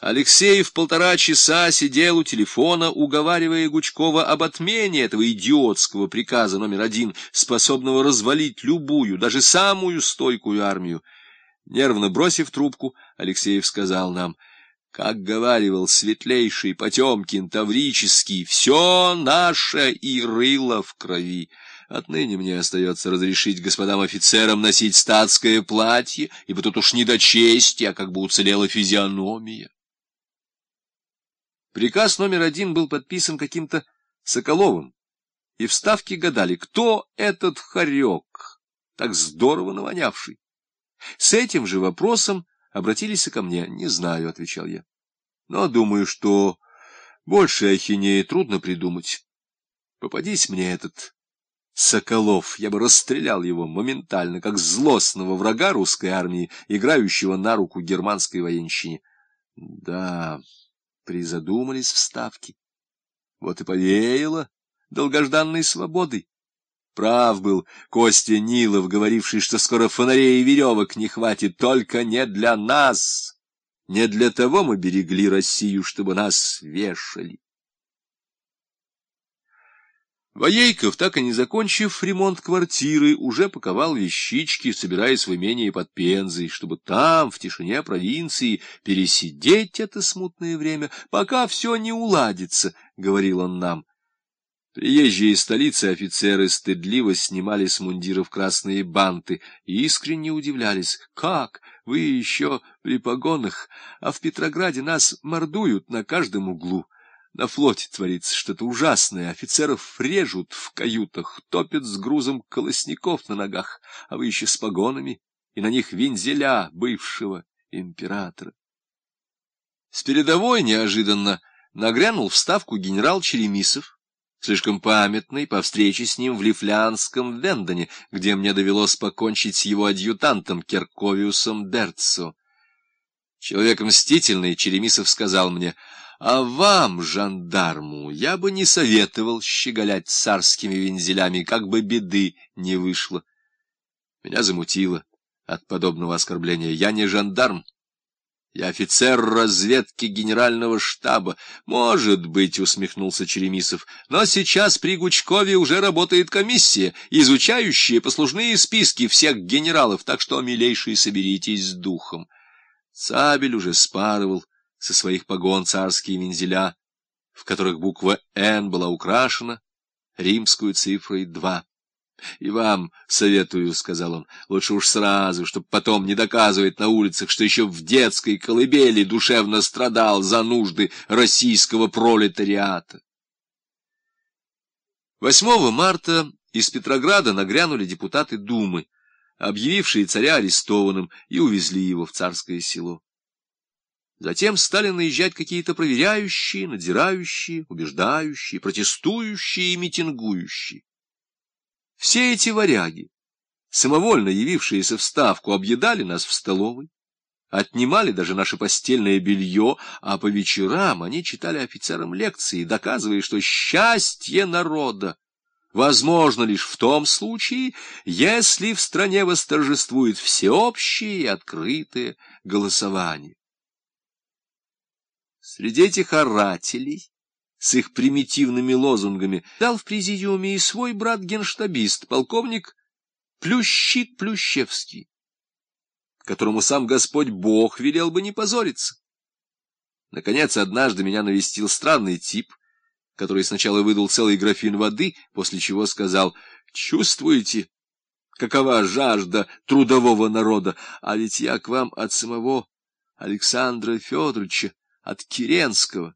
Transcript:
Алексеев полтора часа сидел у телефона, уговаривая Гучкова об отмене этого идиотского приказа номер один, способного развалить любую, даже самую стойкую армию. Нервно бросив трубку, Алексеев сказал нам, как говаривал светлейший Потемкин Таврический, все наше и рыло в крови. Отныне мне остается разрешить господам офицерам носить статское платье, ибо тут уж не до чести, а как бы уцелела физиономия. Приказ номер один был подписан каким-то Соколовым, и в Ставке гадали, кто этот хорек, так здорово навонявший. С этим же вопросом обратились и ко мне. «Не знаю», — отвечал я. «Но думаю, что больше ахинеи трудно придумать. Попадись мне этот Соколов, я бы расстрелял его моментально, как злостного врага русской армии, играющего на руку германской военщине. Да призадумались в Ставке. Вот и повеяло долгожданной свободой. Прав был Костя Нилов, говоривший, что скоро фонарей и веревок не хватит, только не для нас. Не для того мы берегли Россию, чтобы нас вешали. Воейков, так и не закончив ремонт квартиры, уже паковал вещички, собираясь в имение под Пензой, чтобы там, в тишине провинции, пересидеть это смутное время, пока все не уладится, — говорил он нам. Приезжие из столицы офицеры стыдливо снимали с мундиров красные банты и искренне удивлялись. «Как? Вы еще при погонах, а в Петрограде нас мордуют на каждом углу». На флоте творится что-то ужасное. Офицеров режут в каютах, топят с грузом колосников на ногах, а вы еще с погонами, и на них вензеля бывшего императора. С передовой неожиданно нагрянул в ставку генерал Черемисов, слишком памятный по встрече с ним в Лифлянском Вендоне, где мне довелось покончить с его адъютантом Керковиусом Берцо. Человек мстительный, Черемисов сказал мне — а вам, жандарму, я бы не советовал щеголять царскими вензелями, как бы беды не вышло. Меня замутило от подобного оскорбления. Я не жандарм. Я офицер разведки генерального штаба. Может быть, усмехнулся Черемисов, но сейчас при Гучкове уже работает комиссия, изучающая послужные списки всех генералов, так что, милейшие, соберитесь с духом. Сабель уже спарывал со своих погон царские вензеля, в которых буква «Н» была украшена римскую цифрой два. «И вам советую, — сказал он, — лучше уж сразу, чтобы потом не доказывать на улицах, что еще в детской колыбели душевно страдал за нужды российского пролетариата». 8 марта из Петрограда нагрянули депутаты Думы, объявившие царя арестованным, и увезли его в царское село. Затем стали наезжать какие-то проверяющие, надзирающие, убеждающие, протестующие и митингующие. Все эти варяги, самовольно явившиеся в Ставку, объедали нас в столовой, отнимали даже наше постельное белье, а по вечерам они читали офицерам лекции, доказывая, что счастье народа возможно лишь в том случае, если в стране восторжествует всеобщее и открытое голосование. Среди этих орателей с их примитивными лозунгами дал в президиуме и свой брат-генштабист, полковник Плющик Плющевский, которому сам Господь Бог велел бы не позориться. Наконец, однажды меня навестил странный тип, который сначала выдал целый графин воды, после чего сказал, «Чувствуете, какова жажда трудового народа, а ведь я к вам от самого Александра Федоровича от Киренского